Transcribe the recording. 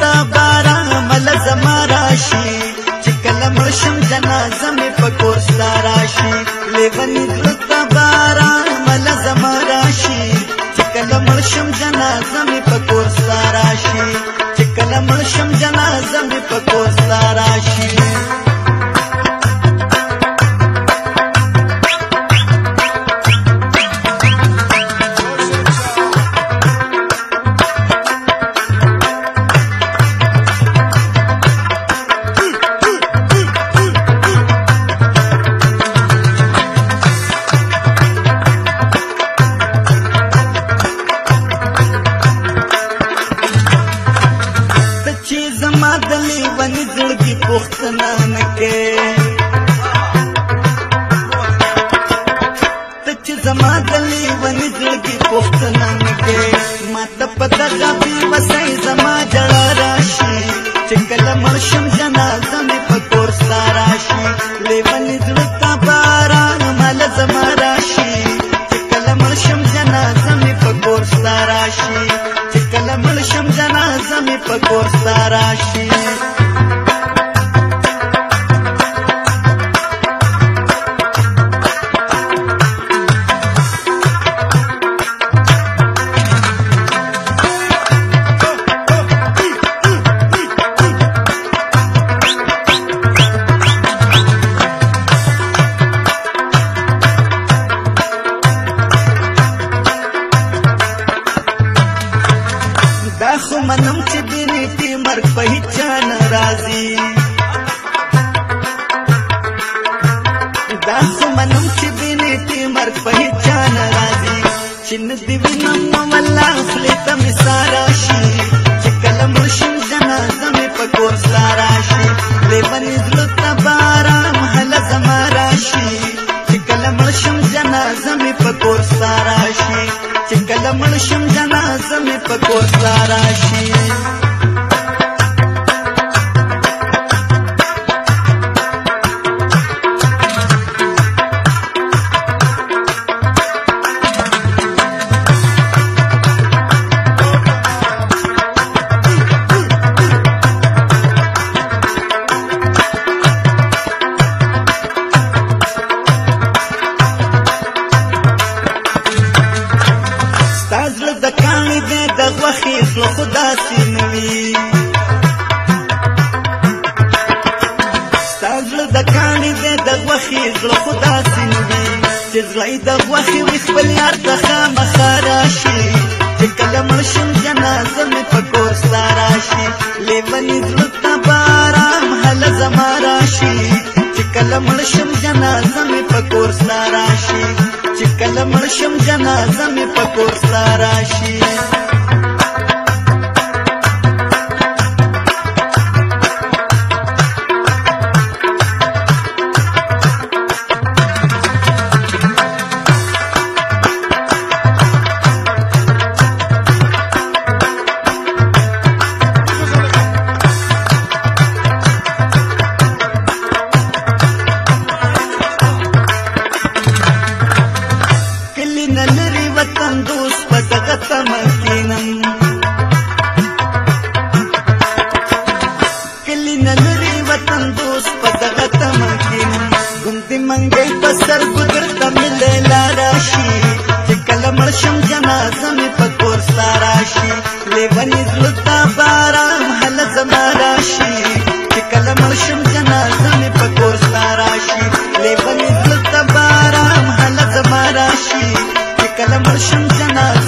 تا بارا مل زما راشي چې کله مړ شم جنازه مې په کور ستا راشي لیونی زړه تا بارا مل زما راشي چې کله مړ شم جنازه مې د لیوان زړګي پښتنه نکې تچ زما د لیوان زړګي پښتنه نکې ماته پتا دا بي وسې زما جړا راشي چې کله مرشم جنا زمې په کور سارا شي لیوان زړګي păcor sărașii منم چې ناراضي دا سمنم چې بینې تی مرګ په چا ناراضي چې نه دی وینم نو والله خپل ته مسارا شي چې کلم رشم جنازه مې په کور سارا شي دې مریض لو تبارم هل زمارا شي چې کلم رشم جنازه مې په کور سارا شي چې کلم رشم جنازه مې په کور سارا شي خدا سينوي ستاجل د کاني دې د وخي زړه خدا سينوي چې زړه د وخي وي خپل یار ته خامخارا شي چې کله مرشم جنازه مې په کور سارا شي لیونی زړه ته بارام هل زمارا شي چې کله مرشم جنازه مې په کور سارا شي چې کله مرشم جنازه مې په کور سارا شي सर कुदरत मिले नाराशी ते कलमशम جنازમે પકોસારાશી લે બની સુતબારામ હલક મરાશી તે कलमशम جناઝમે પકોસારાશી લે બની સુતબારામ હલક મરાશી તે कलमશમ જના